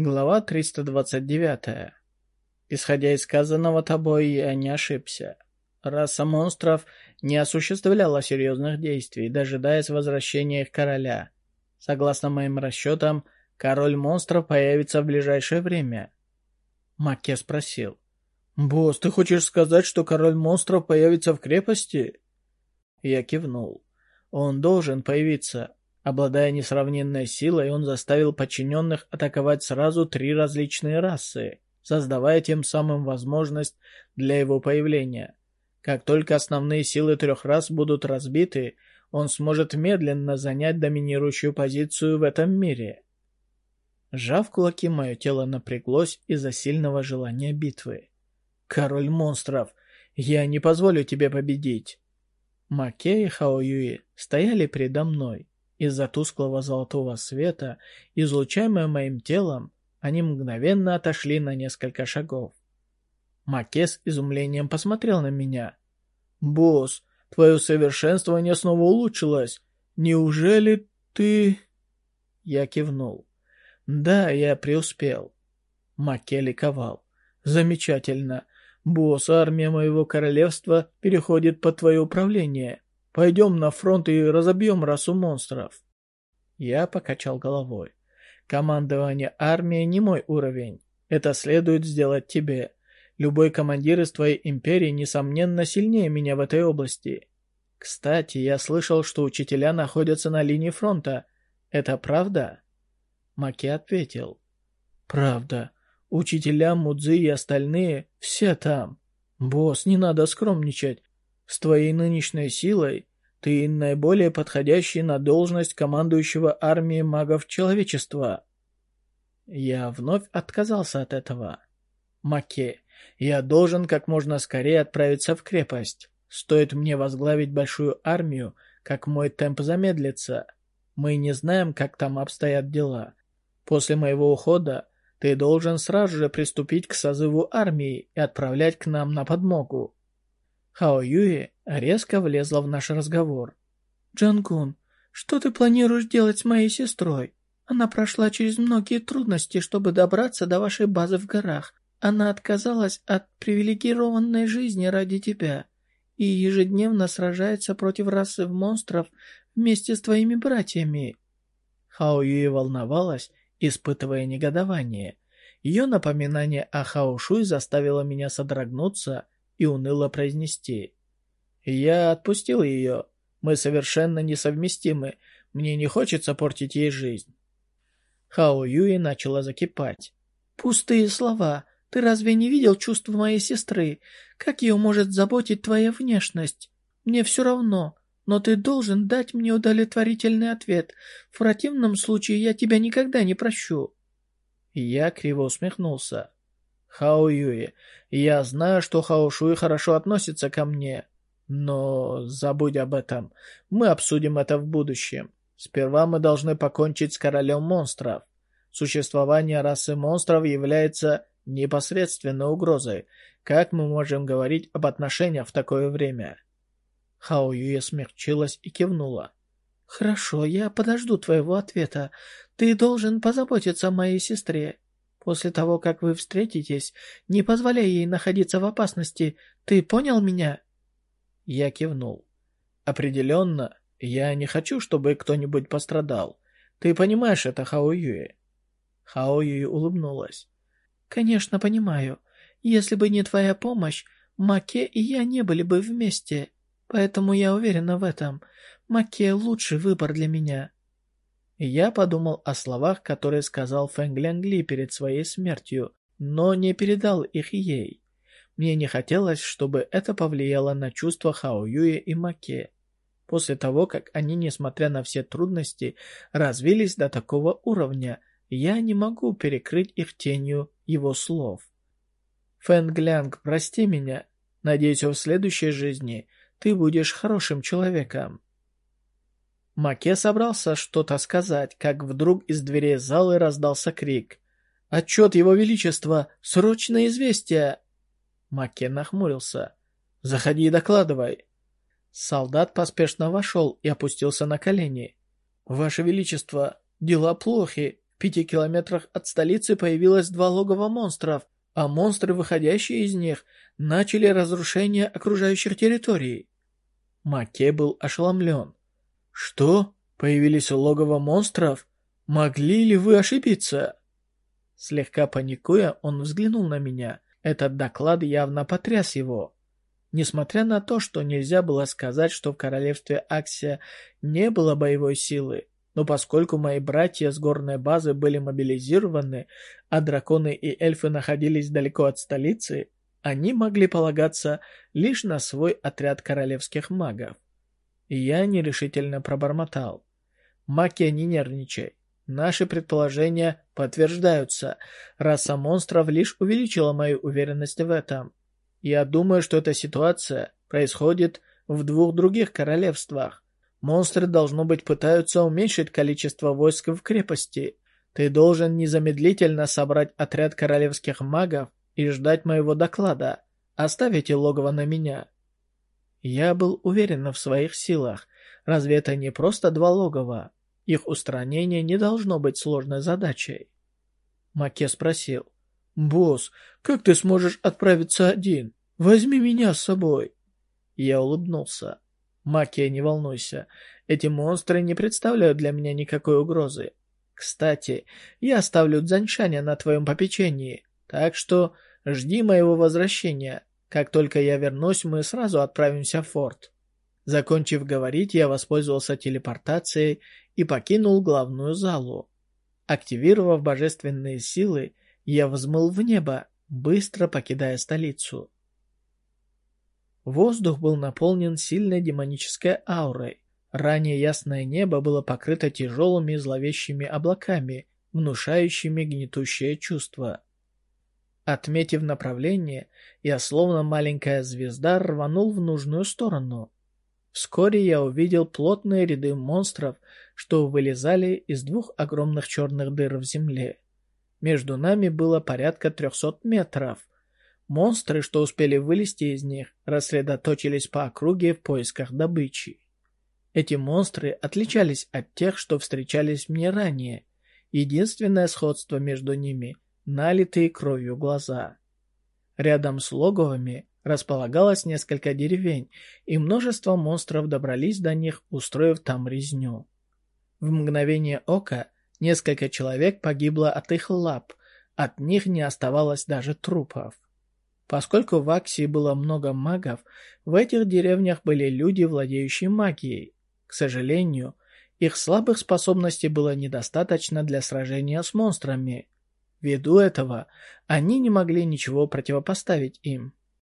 Глава 329. Исходя из сказанного тобой, я не ошибся. Раса монстров не осуществляла серьезных действий, дожидаясь возвращения их короля. Согласно моим расчетам, король монстров появится в ближайшее время. Макке спросил. «Босс, ты хочешь сказать, что король монстров появится в крепости?» Я кивнул. «Он должен появиться. Обладая несравненной силой, он заставил подчиненных атаковать сразу три различные расы, создавая тем самым возможность для его появления. Как только основные силы трех рас будут разбиты, он сможет медленно занять доминирующую позицию в этом мире. Сжав кулаки, мое тело напряглось из-за сильного желания битвы. «Король монстров, я не позволю тебе победить!» Маке и Хао Юи стояли передо мной. Из-за тусклого золотого света, излучаемого моим телом, они мгновенно отошли на несколько шагов. Маке с изумлением посмотрел на меня. «Босс, твое совершенствование снова улучшилось. Неужели ты...» Я кивнул. «Да, я преуспел». Маке ликовал. «Замечательно. Босс, армия моего королевства переходит под твое управление. Пойдем на фронт и разобьем расу монстров. Я покачал головой. Командование армией не мой уровень. Это следует сделать тебе. Любой командир из твоей империи, несомненно, сильнее меня в этой области. Кстати, я слышал, что учителя находятся на линии фронта. Это правда? Маки ответил. Правда. Учителя, Мудзи и остальные все там. Босс, не надо скромничать. С твоей нынешней силой ты наиболее подходящий на должность командующего армией магов человечества. Я вновь отказался от этого. Маке, я должен как можно скорее отправиться в крепость. Стоит мне возглавить большую армию, как мой темп замедлится. Мы не знаем, как там обстоят дела. После моего ухода ты должен сразу же приступить к созыву армии и отправлять к нам на подмогу. Хао Юи резко влезла в наш разговор. «Джангун, что ты планируешь делать с моей сестрой? Она прошла через многие трудности, чтобы добраться до вашей базы в горах. Она отказалась от привилегированной жизни ради тебя и ежедневно сражается против расы монстров вместе с твоими братьями». Хао Юи волновалась, испытывая негодование. Ее напоминание о Хао Шуй заставило меня содрогнуться и уныло произнести. «Я отпустил ее. Мы совершенно несовместимы. Мне не хочется портить ей жизнь». Хао Юи начала закипать. «Пустые слова. Ты разве не видел чувства моей сестры? Как ее может заботить твоя внешность? Мне все равно, но ты должен дать мне удовлетворительный ответ. В противном случае я тебя никогда не прощу». Я криво усмехнулся. Хао Юи, я знаю, что Хао Шуи хорошо относится ко мне, но забудь об этом. Мы обсудим это в будущем. Сперва мы должны покончить с королем монстров. Существование расы монстров является непосредственной угрозой. Как мы можем говорить об отношениях в такое время? Хао Юя смягчилась и кивнула. «Хорошо, я подожду твоего ответа. Ты должен позаботиться о моей сестре. После того, как вы встретитесь, не позволяй ей находиться в опасности. Ты понял меня?» Я кивнул. «Определенно, я не хочу, чтобы кто-нибудь пострадал. Ты понимаешь это, Хао Юэ?» Хао Юэ улыбнулась. «Конечно, понимаю. Если бы не твоя помощь, Маке и я не были бы вместе. Поэтому я уверена в этом. Маке — лучший выбор для меня. Я подумал о словах, которые сказал Фэнг Лянгли перед своей смертью, но не передал их ей. Мне не хотелось, чтобы это повлияло на чувства Хао Юи и Маке. После того, как они, несмотря на все трудности, развились до такого уровня, я не могу перекрыть их тенью его слов. Фэнг Лянг, прости меня. Надеюсь, в следующей жизни ты будешь хорошим человеком. Маке собрался что-то сказать, как вдруг из дверей залы раздался крик. «Отчет Его Величества! Срочное известие!» Маке нахмурился. «Заходи и докладывай!» Солдат поспешно вошел и опустился на колени. «Ваше Величество, дела плохи. В пяти километрах от столицы появилось два логова монстров, а монстры, выходящие из них, начали разрушение окружающих территорий. Маке был ошеломлен. «Что? Появились логово монстров? Могли ли вы ошибиться?» Слегка паникуя, он взглянул на меня. Этот доклад явно потряс его. Несмотря на то, что нельзя было сказать, что в королевстве Аксия не было боевой силы, но поскольку мои братья с горной базы были мобилизированы, а драконы и эльфы находились далеко от столицы, они могли полагаться лишь на свой отряд королевских магов. Я нерешительно пробормотал. Макия, не нервничай. Наши предположения подтверждаются. Раса монстров лишь увеличила мою уверенность в этом. Я думаю, что эта ситуация происходит в двух других королевствах. Монстры, должно быть, пытаются уменьшить количество войск в крепости. Ты должен незамедлительно собрать отряд королевских магов и ждать моего доклада. Оставите логово на меня. Я был уверен в своих силах. Разве это не просто два логова? Их устранение не должно быть сложной задачей. Маке спросил. «Босс, как ты сможешь отправиться один? Возьми меня с собой». Я улыбнулся. Макия, не волнуйся. Эти монстры не представляют для меня никакой угрозы. Кстати, я оставлю Дзаньшаня на твоем попечении, так что жди моего возвращения. Как только я вернусь, мы сразу отправимся в форт». Закончив говорить, я воспользовался телепортацией и покинул главную залу. Активировав божественные силы, я взмыл в небо, быстро покидая столицу. Воздух был наполнен сильной демонической аурой. Ранее ясное небо было покрыто тяжелыми зловещими облаками, внушающими гнетущее чувство. Отметив направление, я словно маленькая звезда рванул в нужную сторону. Вскоре я увидел плотные ряды монстров, что вылезали из двух огромных черных дыр в земле. Между нами было порядка трехсот метров. Монстры, что успели вылезти из них, рассредоточились по округе в поисках добычи. Эти монстры отличались от тех, что встречались мне ранее. Единственное сходство между ними – налитые кровью глаза. Рядом с логовами располагалось несколько деревень, и множество монстров добрались до них, устроив там резню. В мгновение ока несколько человек погибло от их лап, от них не оставалось даже трупов. Поскольку в Аксии было много магов, в этих деревнях были люди, владеющие магией. К сожалению, их слабых способностей было недостаточно для сражения с монстрами. Ввиду этого, они не могли ничего противопоставить им.